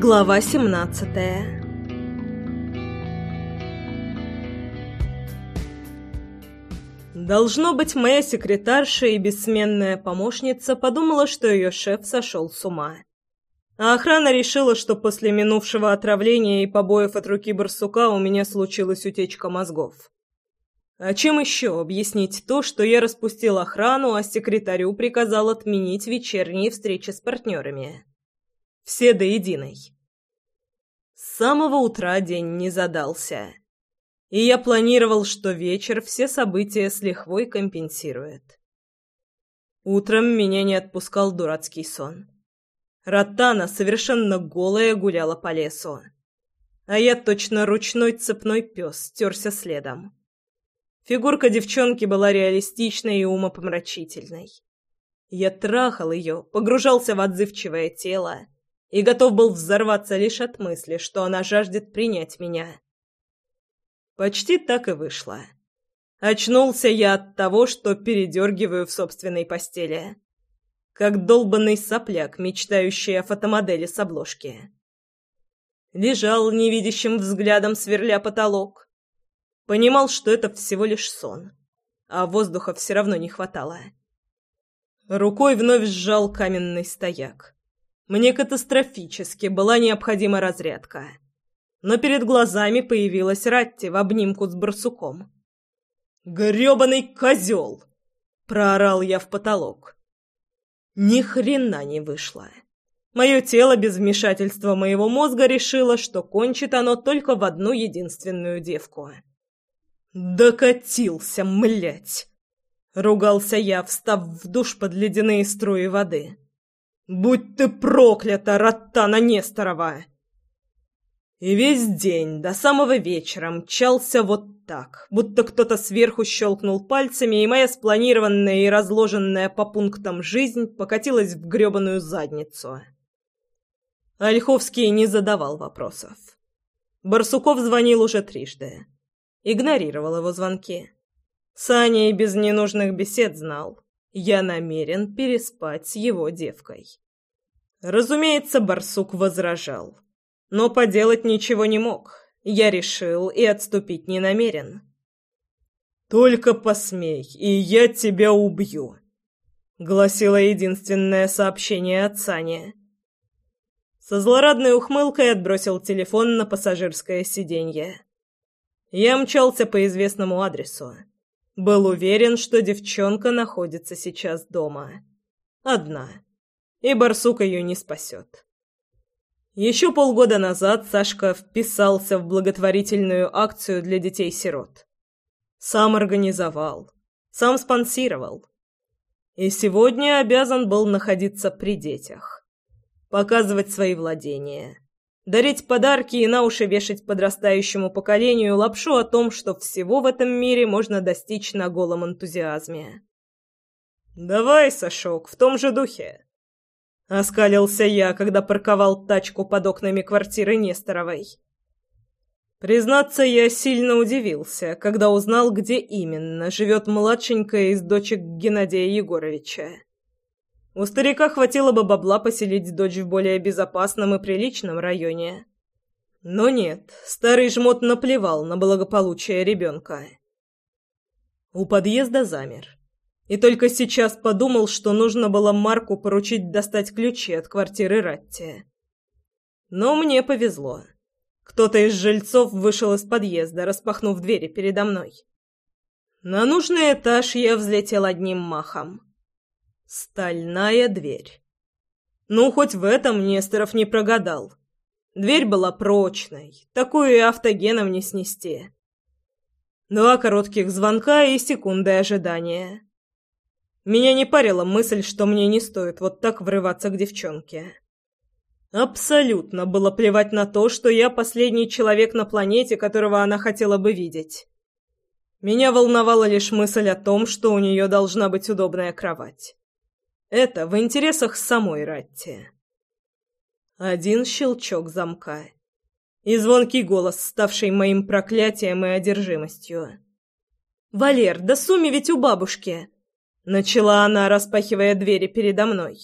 Глава 17 Должно быть, моя секретарша и бессменная помощница подумала, что ее шеф сошел с ума. А охрана решила, что после минувшего отравления и побоев от руки барсука у меня случилась утечка мозгов. А чем еще объяснить то, что я распустил охрану, а секретарю приказал отменить вечерние встречи с партнерами? Все до единой. С самого утра день не задался. И я планировал, что вечер все события с лихвой компенсирует. Утром меня не отпускал дурацкий сон. Ротана совершенно голая гуляла по лесу. А я точно ручной цепной пес стерся следом. Фигурка девчонки была реалистичной и умопомрачительной. Я трахал ее, погружался в отзывчивое тело и готов был взорваться лишь от мысли, что она жаждет принять меня. Почти так и вышло. Очнулся я от того, что передергиваю в собственной постели. Как долбанный сопляк, мечтающий о фотомодели с обложки. Лежал невидящим взглядом, сверля потолок. Понимал, что это всего лишь сон, а воздуха все равно не хватало. Рукой вновь сжал каменный стояк. Мне катастрофически была необходима разрядка. Но перед глазами появилась Ратти в обнимку с барсуком. «Грёбаный козел!» — проорал я в потолок. Ни хрена не вышло. Мое тело без вмешательства моего мозга решило, что кончит оно только в одну единственную девку — «Докатился, млять!» — ругался я, встав в душ под ледяные струи воды. «Будь ты проклята, Раттана Несторова!» И весь день до самого вечера мчался вот так, будто кто-то сверху щелкнул пальцами, и моя спланированная и разложенная по пунктам жизнь покатилась в грёбаную задницу. Ольховский не задавал вопросов. Барсуков звонил уже трижды игнорировал его звонки. Саня и без ненужных бесед знал. Я намерен переспать с его девкой. Разумеется, барсук возражал. Но поделать ничего не мог. Я решил и отступить не намерен. «Только посмей, и я тебя убью», — гласило единственное сообщение от Сани. Со злорадной ухмылкой отбросил телефон на пассажирское сиденье. Я мчался по известному адресу. Был уверен, что девчонка находится сейчас дома. Одна. И барсук ее не спасет. Еще полгода назад Сашка вписался в благотворительную акцию для детей-сирот. Сам организовал, сам спонсировал. И сегодня обязан был находиться при детях. Показывать свои владения дарить подарки и на уши вешать подрастающему поколению лапшу о том, что всего в этом мире можно достичь на голом энтузиазме. «Давай, Сашок, в том же духе!» Оскалился я, когда парковал тачку под окнами квартиры Несторовой. Признаться, я сильно удивился, когда узнал, где именно живет младшенькая из дочек Геннадия Егоровича. У старика хватило бы бабла поселить дочь в более безопасном и приличном районе. Но нет, старый жмот наплевал на благополучие ребенка. У подъезда замер. И только сейчас подумал, что нужно было Марку поручить достать ключи от квартиры Ратти. Но мне повезло. Кто-то из жильцов вышел из подъезда, распахнув двери передо мной. На нужный этаж я взлетел одним махом. Стальная дверь. Ну, хоть в этом Несторов не прогадал. Дверь была прочной, такую и автогеном не снести. Два коротких звонка и секунды ожидания. Меня не парила мысль, что мне не стоит вот так врываться к девчонке. Абсолютно было плевать на то, что я последний человек на планете, которого она хотела бы видеть. Меня волновала лишь мысль о том, что у нее должна быть удобная кровать. Это в интересах самой Ратти. Один щелчок замка. И звонкий голос, ставший моим проклятием и одержимостью. «Валер, да сумми ведь у бабушки!» Начала она, распахивая двери передо мной.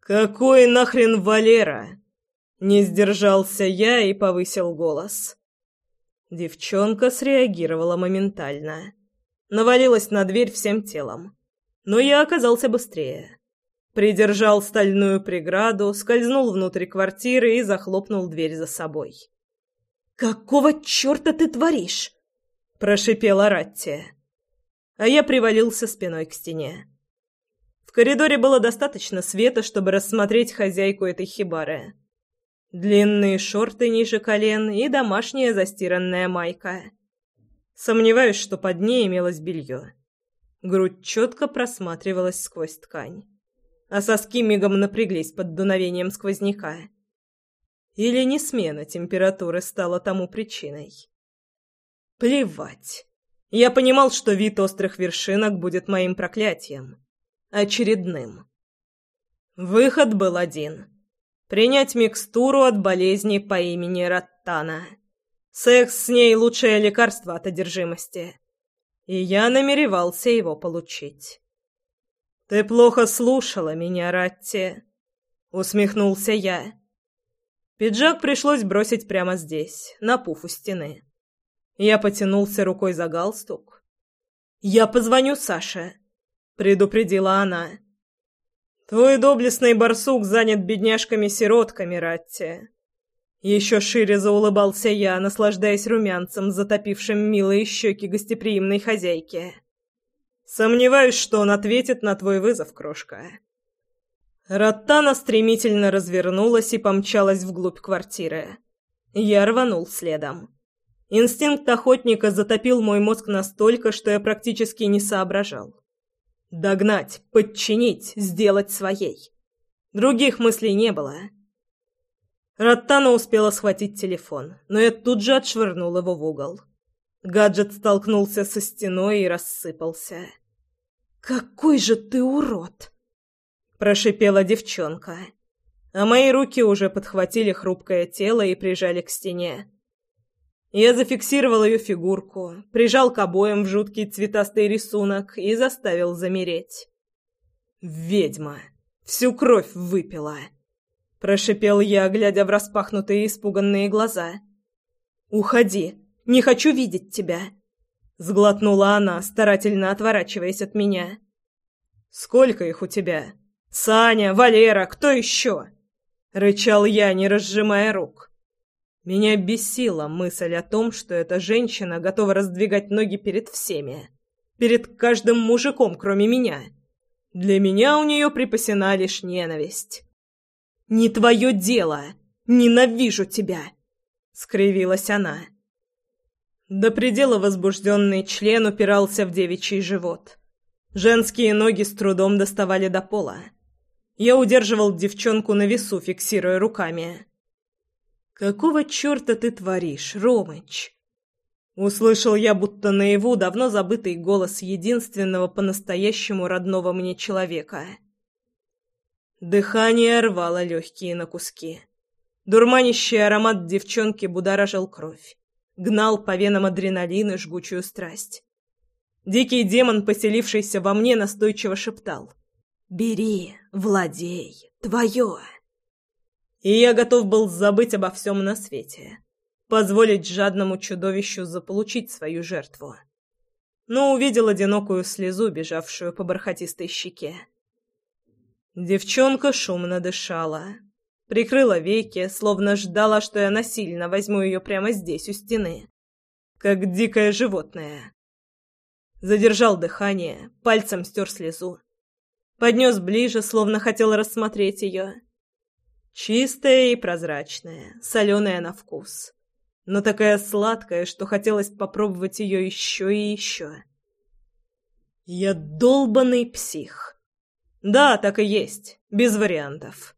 «Какой нахрен Валера?» Не сдержался я и повысил голос. Девчонка среагировала моментально. Навалилась на дверь всем телом. Но я оказался быстрее. Придержал стальную преграду, скользнул внутрь квартиры и захлопнул дверь за собой. «Какого черта ты творишь?» – прошипела Ратти. А я привалился спиной к стене. В коридоре было достаточно света, чтобы рассмотреть хозяйку этой хибары. Длинные шорты ниже колен и домашняя застиранная майка. Сомневаюсь, что под ней имелось белье. Грудь четко просматривалась сквозь ткань. А соски мигом напряглись под дуновением сквозняка. Или не смена температуры стала тому причиной. Плевать. Я понимал, что вид острых вершинок будет моим проклятием. Очередным. Выход был один — принять микстуру от болезни по имени Раттана. Секс с ней — лучшее лекарство от одержимости. И я намеревался его получить. «Ты плохо слушала меня, Ратти», — усмехнулся я. Пиджак пришлось бросить прямо здесь, на пуфу стены. Я потянулся рукой за галстук. «Я позвоню Саше», — предупредила она. Твой доблестный барсук занят бедняжками-сиротками, Ратти. Еще шире заулыбался я, наслаждаясь румянцем, затопившим милые щеки гостеприимной хозяйки. Сомневаюсь, что он ответит на твой вызов, крошка. Раттана стремительно развернулась и помчалась вглубь квартиры. Я рванул следом. Инстинкт охотника затопил мой мозг настолько, что я практически не соображал. Догнать, подчинить, сделать своей. Других мыслей не было. Раттана успела схватить телефон, но я тут же отшвырнул его в угол. Гаджет столкнулся со стеной и рассыпался. «Какой же ты урод!» – прошипела девчонка. А мои руки уже подхватили хрупкое тело и прижали к стене. Я зафиксировал ее фигурку, прижал к обоям в жуткий цветастый рисунок и заставил замереть. «Ведьма! Всю кровь выпила!» Прошипел я, глядя в распахнутые испуганные глаза. «Уходи! Не хочу видеть тебя!» Сглотнула она, старательно отворачиваясь от меня. «Сколько их у тебя? Саня, Валера, кто еще?» Рычал я, не разжимая рук. Меня бесила мысль о том, что эта женщина готова раздвигать ноги перед всеми. Перед каждым мужиком, кроме меня. Для меня у нее припасена лишь ненависть. «Не твое дело! Ненавижу тебя!» — скривилась она. До предела возбужденный член упирался в девичий живот. Женские ноги с трудом доставали до пола. Я удерживал девчонку на весу, фиксируя руками. «Какого черта ты творишь, Ромыч?» Услышал я будто наяву давно забытый голос единственного по-настоящему родного мне человека. Дыхание рвало легкие на куски. Дурманящий аромат девчонки будоражил кровь. Гнал по венам адреналин и жгучую страсть. Дикий демон, поселившийся во мне, настойчиво шептал. «Бери, владей, твое!» и я готов был забыть обо всем на свете, позволить жадному чудовищу заполучить свою жертву. Но увидел одинокую слезу, бежавшую по бархатистой щеке. Девчонка шумно дышала, прикрыла веки, словно ждала, что я насильно возьму ее прямо здесь, у стены, как дикое животное. Задержал дыхание, пальцем стер слезу. Поднес ближе, словно хотел рассмотреть ее Чистая и прозрачная, соленая на вкус. Но такая сладкая, что хотелось попробовать ее еще и еще. Я долбанный псих. Да, так и есть, без вариантов.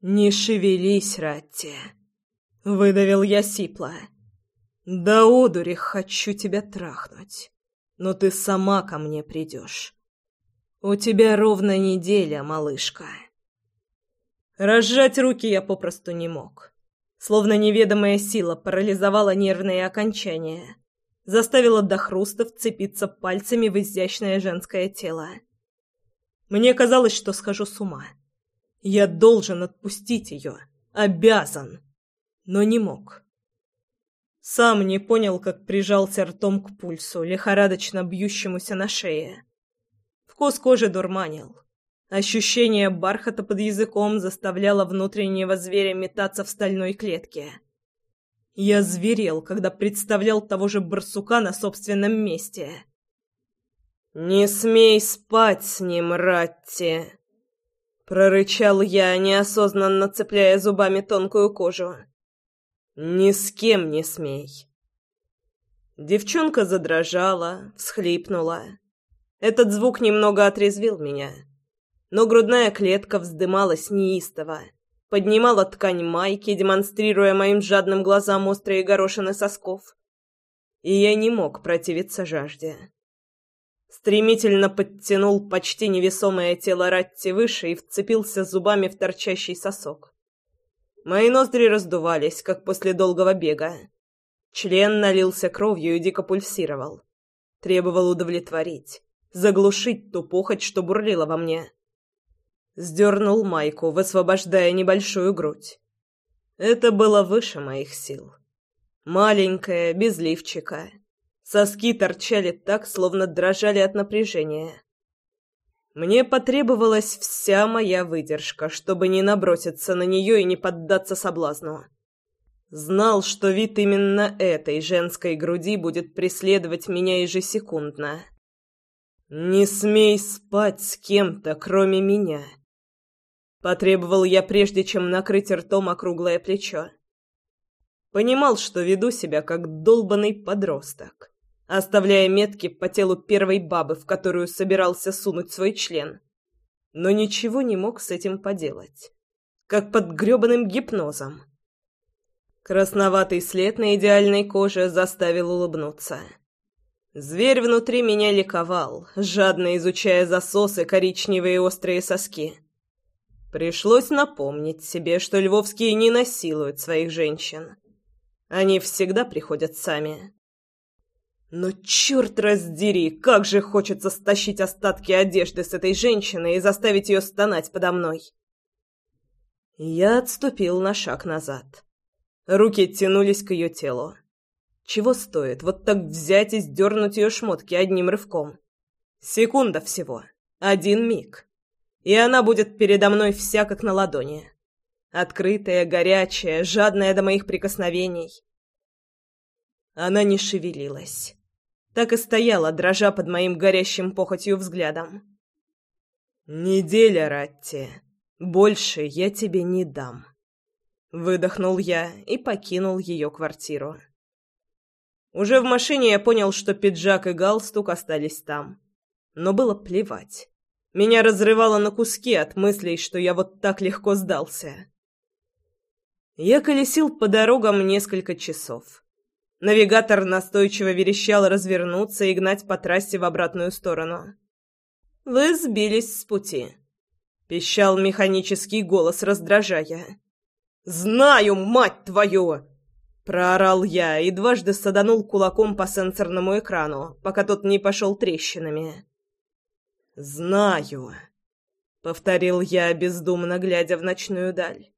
«Не шевелись, Ратти!» — выдавил я сипло. «Да одури хочу тебя трахнуть, но ты сама ко мне придешь. У тебя ровно неделя, малышка». Разжать руки я попросту не мог. Словно неведомая сила парализовала нервные окончания, заставила до хруста вцепиться пальцами в изящное женское тело. Мне казалось, что схожу с ума. Я должен отпустить ее, Обязан. Но не мог. Сам не понял, как прижался ртом к пульсу, лихорадочно бьющемуся на шее. Вкус кожи дурманил. Ощущение бархата под языком заставляло внутреннего зверя метаться в стальной клетке. Я зверел, когда представлял того же барсука на собственном месте. «Не смей спать с ним, Ратти!» Прорычал я, неосознанно цепляя зубами тонкую кожу. «Ни с кем не смей!» Девчонка задрожала, всхлипнула. Этот звук немного отрезвил меня. Но грудная клетка вздымалась неистово, поднимала ткань майки, демонстрируя моим жадным глазам острые горошины сосков. И я не мог противиться жажде стремительно подтянул почти невесомое тело Ратти выше и вцепился зубами в торчащий сосок. Мои ноздри раздувались, как после долгого бега. Член налился кровью и дико пульсировал. Требовал удовлетворить, заглушить ту похоть, что бурлила во мне. Сдернул майку, высвобождая небольшую грудь. Это было выше моих сил. Маленькая, без лифчика — Соски торчали так, словно дрожали от напряжения. Мне потребовалась вся моя выдержка, чтобы не наброситься на нее и не поддаться соблазну. Знал, что вид именно этой женской груди будет преследовать меня ежесекундно. «Не смей спать с кем-то, кроме меня!» Потребовал я, прежде чем накрыть ртом округлое плечо. Понимал, что веду себя как долбанный подросток оставляя метки по телу первой бабы, в которую собирался сунуть свой член. Но ничего не мог с этим поделать. Как под грёбаным гипнозом. Красноватый след на идеальной коже заставил улыбнуться. Зверь внутри меня ликовал, жадно изучая засосы, коричневые острые соски. Пришлось напомнить себе, что львовские не насилуют своих женщин. Они всегда приходят сами. Но черт раздери, как же хочется стащить остатки одежды с этой женщины и заставить ее стонать подо мной. Я отступил на шаг назад. Руки тянулись к ее телу. Чего стоит вот так взять и сдернуть ее шмотки одним рывком? Секунда всего. Один миг. И она будет передо мной вся как на ладони. Открытая, горячая, жадная до моих прикосновений. Она не шевелилась так и стояла, дрожа под моим горящим похотью взглядом. «Неделя, Ратти. Больше я тебе не дам». Выдохнул я и покинул ее квартиру. Уже в машине я понял, что пиджак и галстук остались там. Но было плевать. Меня разрывало на куски от мыслей, что я вот так легко сдался. Я колесил по дорогам несколько часов. Навигатор настойчиво верещал развернуться и гнать по трассе в обратную сторону. «Вы сбились с пути», — пищал механический голос, раздражая. «Знаю, мать твою!» — проорал я и дважды саданул кулаком по сенсорному экрану, пока тот не пошел трещинами. «Знаю», — повторил я, бездумно глядя в ночную даль.